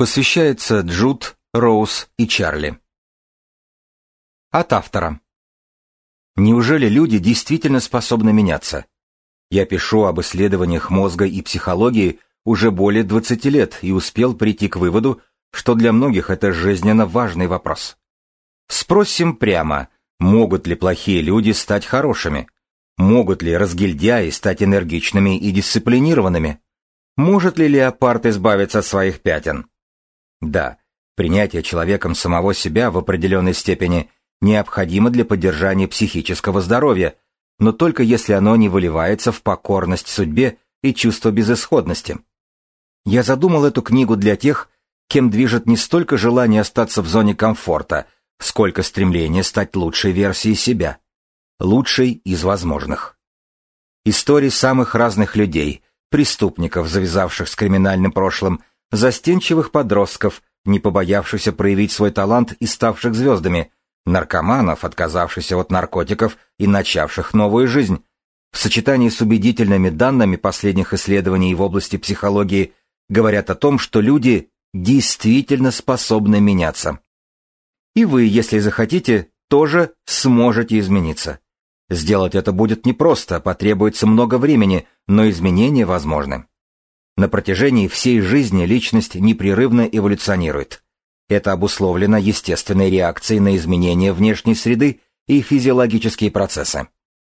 Посвящается Джуд, Роуз и Чарли. От автора. Неужели люди действительно способны меняться? Я пишу об исследованиях мозга и психологии уже более 20 лет и успел прийти к выводу, что для многих это жизненно важный вопрос. Спросим прямо, могут ли плохие люди стать хорошими? Могут ли разгильдяи стать энергичными и дисциплинированными? Может ли леопард избавиться от своих пятен? Да, принятие человеком самого себя в определенной степени необходимо для поддержания психического здоровья, но только если оно не выливается в покорность судьбе и чувство безысходности. Я задумал эту книгу для тех, кем движет не столько желание остаться в зоне комфорта, сколько стремление стать лучшей версией себя, лучшей из возможных. Истории самых разных людей, преступников, завязавших с криминальным прошлым, застенчивых подростков, не побоявшихся проявить свой талант и ставших звездами, наркоманов, отказавшихся от наркотиков и начавших новую жизнь. В сочетании с убедительными данными последних исследований в области психологии говорят о том, что люди действительно способны меняться. И вы, если захотите, тоже сможете измениться. Сделать это будет непросто, потребуется много времени, но изменения возможны. На протяжении всей жизни личность непрерывно эволюционирует. Это обусловлено естественной реакцией на изменения внешней среды и физиологические процессы.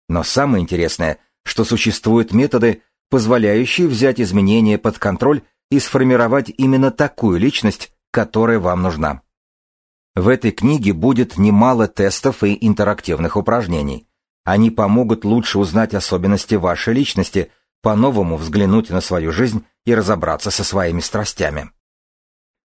Но самое интересное, что существуют методы, позволяющие взять изменения под контроль и сформировать именно такую личность, которая вам нужна. В этой книге будет немало тестов и интерактивных упражнений. Они помогут лучше узнать особенности вашей личности, по-новому взглянуть на свою жизнь и разобраться со своими страстями.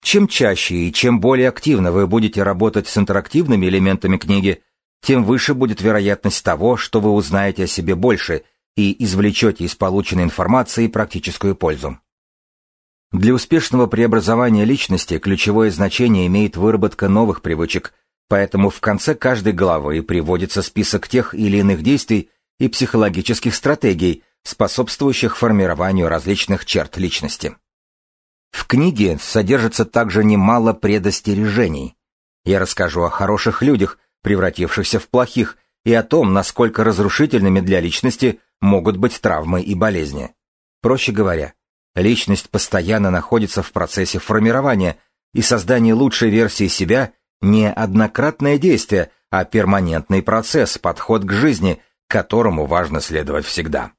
Чем чаще и чем более активно вы будете работать с интерактивными элементами книги, тем выше будет вероятность того, что вы узнаете о себе больше и извлечете из полученной информации практическую пользу. Для успешного преобразования личности ключевое значение имеет выработка новых привычек, поэтому в конце каждой главы приводится список тех или иных действий и психологических стратегий, способствующих формированию различных черт личности. В книге содержится также немало предостережений. Я расскажу о хороших людях, превратившихся в плохих, и о том, насколько разрушительными для личности могут быть травмы и болезни. Проще говоря, личность постоянно находится в процессе формирования, и создание лучшей версии себя не однократное действие, а перманентный процесс, подход к жизни, которому важно следовать всегда.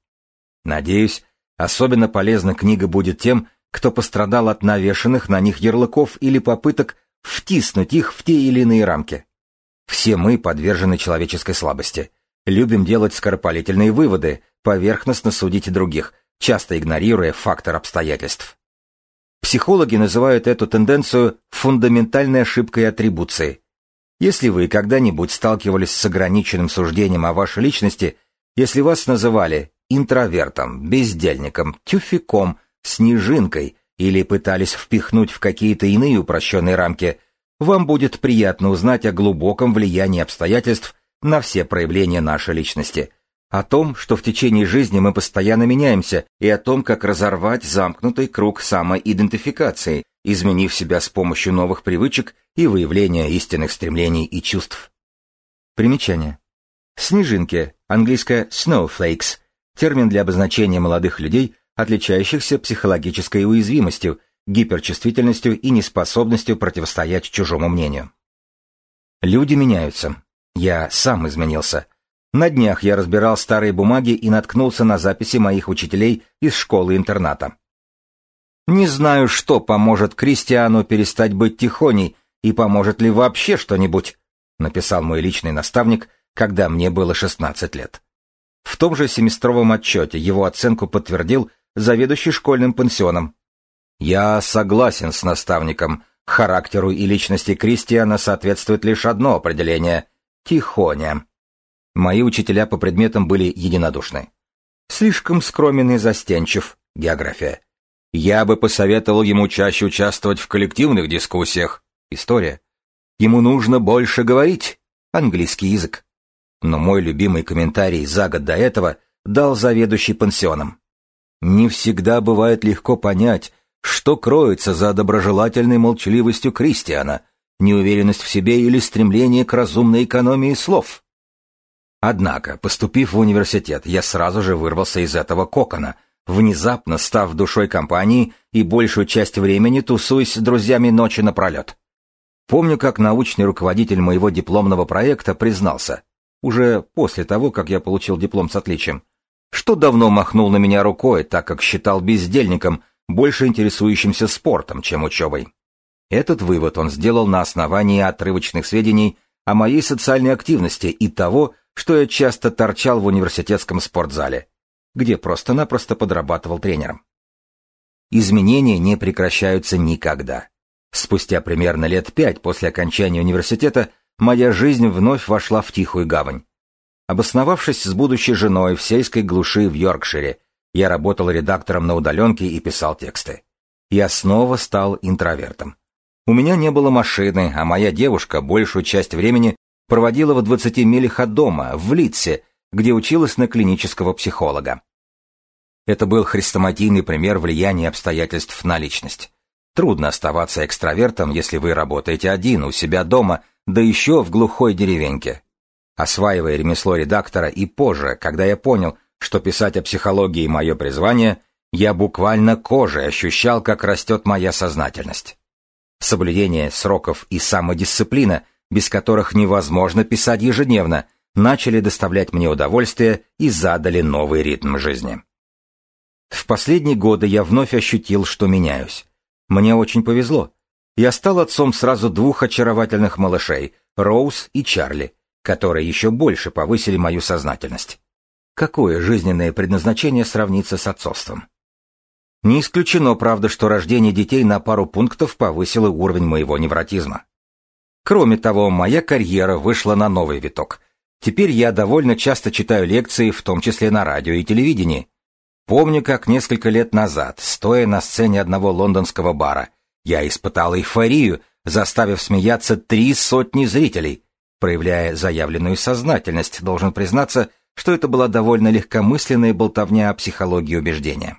Надеюсь, особенно полезна книга будет тем, кто пострадал от навешанных на них ярлыков или попыток втиснуть их в те или иные рамки. Все мы подвержены человеческой слабости. Любим делать скоропалительные выводы, поверхностно судить других, часто игнорируя фактор обстоятельств. Психологи называют эту тенденцию фундаментальной ошибкой атрибуции. Если вы когда-нибудь сталкивались с ограниченным суждением о вашей личности, если вас называли интровертом, бездельником, тюфиком, снежинкой или пытались впихнуть в какие-то иные упрощенные рамки, вам будет приятно узнать о глубоком влиянии обстоятельств на все проявления нашей личности, о том, что в течение жизни мы постоянно меняемся, и о том, как разорвать замкнутый круг самоидентификации, изменив себя с помощью новых привычек и выявления истинных стремлений и чувств. Примечание. Снежинки, английское snowflakes, термин для обозначения молодых людей, отличающихся психологической уязвимостью, гиперчувствительностью и неспособностью противостоять чужому мнению. Люди меняются. Я сам изменился. На днях я разбирал старые бумаги и наткнулся на записи моих учителей из школы-интерната. Не знаю, что поможет Кристиану перестать быть тихоней и поможет ли вообще что-нибудь, написал мой личный наставник, когда мне было 16 лет. В том же семестровом отчете его оценку подтвердил заведующий школьным пансионом. Я согласен с наставником. Характеру и личности Кристиана соответствует лишь одно определение — тихоня. Мои учителя по предметам были единодушны. Слишком скромен и застенчив. География. Я бы посоветовал ему чаще участвовать в коллективных дискуссиях. История. Ему нужно больше говорить. Английский язык. Но мой любимый комментарий за год до этого дал заведующий пансионом. Не всегда бывает легко понять, Что кроется за доброжелательной молчаливостью Кристиана? Неуверенность в себе или стремление к разумной экономии слов? Однако, поступив в университет, я сразу же вырвался из этого кокона, внезапно став душой компании и большую часть времени тусуясь с друзьями ночи напролет. Помню, как научный руководитель моего дипломного проекта признался, уже после того, как я получил диплом с отличием, что давно махнул на меня рукой, так как считал бездельником – больше интересующимся спортом, чем учебой. Этот вывод он сделал на основании отрывочных сведений о моей социальной активности и того, что я часто торчал в университетском спортзале, где просто-напросто подрабатывал тренером. Изменения не прекращаются никогда. Спустя примерно лет пять после окончания университета моя жизнь вновь вошла в тихую гавань. Обосновавшись с будущей женой в сельской глуши в Йоркшире, я работал редактором на удаленке и писал тексты. Я снова стал интровертом. У меня не было машины, а моя девушка большую часть времени проводила в 20 милях от дома, в Литсе, где училась на клинического психолога. Это был хрестоматийный пример влияния обстоятельств на личность. Трудно оставаться экстравертом, если вы работаете один у себя дома, да еще в глухой деревеньке. Осваивая ремесло редактора и позже, когда я понял, что писать о психологии мое призвание, я буквально кожей ощущал, как растет моя сознательность. Соблюдение сроков и самодисциплина, без которых невозможно писать ежедневно, начали доставлять мне удовольствие и задали новый ритм жизни. В последние годы я вновь ощутил, что меняюсь. Мне очень повезло. Я стал отцом сразу двух очаровательных малышей, Роуз и Чарли, которые еще больше повысили мою сознательность. Какое жизненное предназначение сравнится с отцовством? Не исключено, правда, что рождение детей на пару пунктов повысило уровень моего невротизма. Кроме того, моя карьера вышла на новый виток. Теперь я довольно часто читаю лекции, в том числе на радио и телевидении. Помню, как несколько лет назад, стоя на сцене одного лондонского бара, я испытал эйфорию, заставив смеяться три сотни зрителей. Проявляя заявленную сознательность, должен признаться, что это была довольно легкомысленная болтовня о психологии убеждения.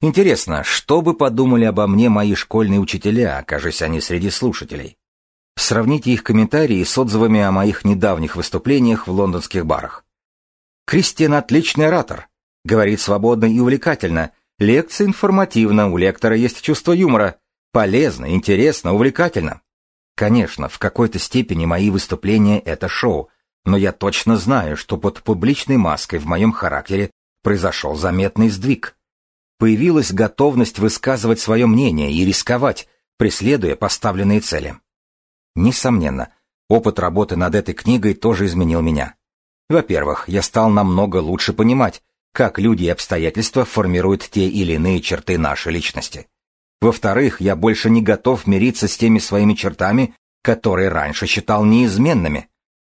Интересно, что бы подумали обо мне мои школьные учителя, окажись они среди слушателей? Сравните их комментарии с отзывами о моих недавних выступлениях в лондонских барах. Кристиан отличный оратор, говорит свободно и увлекательно, лекция информативна, у лектора есть чувство юмора, полезно, интересно, увлекательно. Конечно, в какой-то степени мои выступления — это шоу, но я точно знаю, что под публичной маской в моем характере произошел заметный сдвиг. Появилась готовность высказывать свое мнение и рисковать, преследуя поставленные цели. Несомненно, опыт работы над этой книгой тоже изменил меня. Во-первых, я стал намного лучше понимать, как люди и обстоятельства формируют те или иные черты нашей личности. Во-вторых, я больше не готов мириться с теми своими чертами, которые раньше считал неизменными.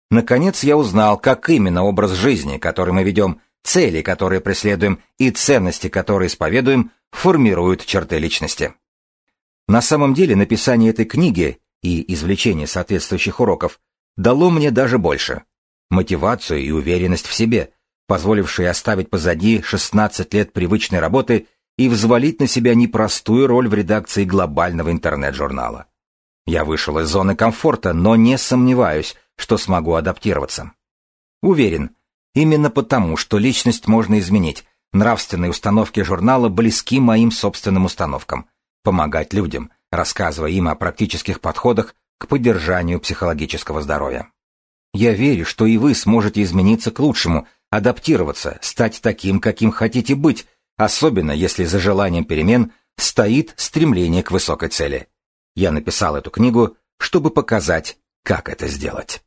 Наконец я узнал, как именно образ жизни, который мы ведем, цели, которые преследуем, и ценности, которые исповедуем, формируют черты личности. На самом деле написание этой книги и извлечение соответствующих уроков дало мне даже больше. Мотивацию и уверенность в себе, позволившие оставить позади 16 лет привычной работы и взвалить на себя непростую роль в редакции глобального интернет-журнала. Я вышел из зоны комфорта, но не сомневаюсь, что смогу адаптироваться. Уверен, именно потому, что личность можно изменить, нравственные установки журнала близки моим собственным установкам. Помогать людям, рассказывая им о практических подходах к поддержанию психологического здоровья. Я верю, что и вы сможете измениться к лучшему, адаптироваться, стать таким, каким хотите быть, особенно если за желанием перемен стоит стремление к высокой цели. Я написал эту книгу, чтобы показать, как это сделать.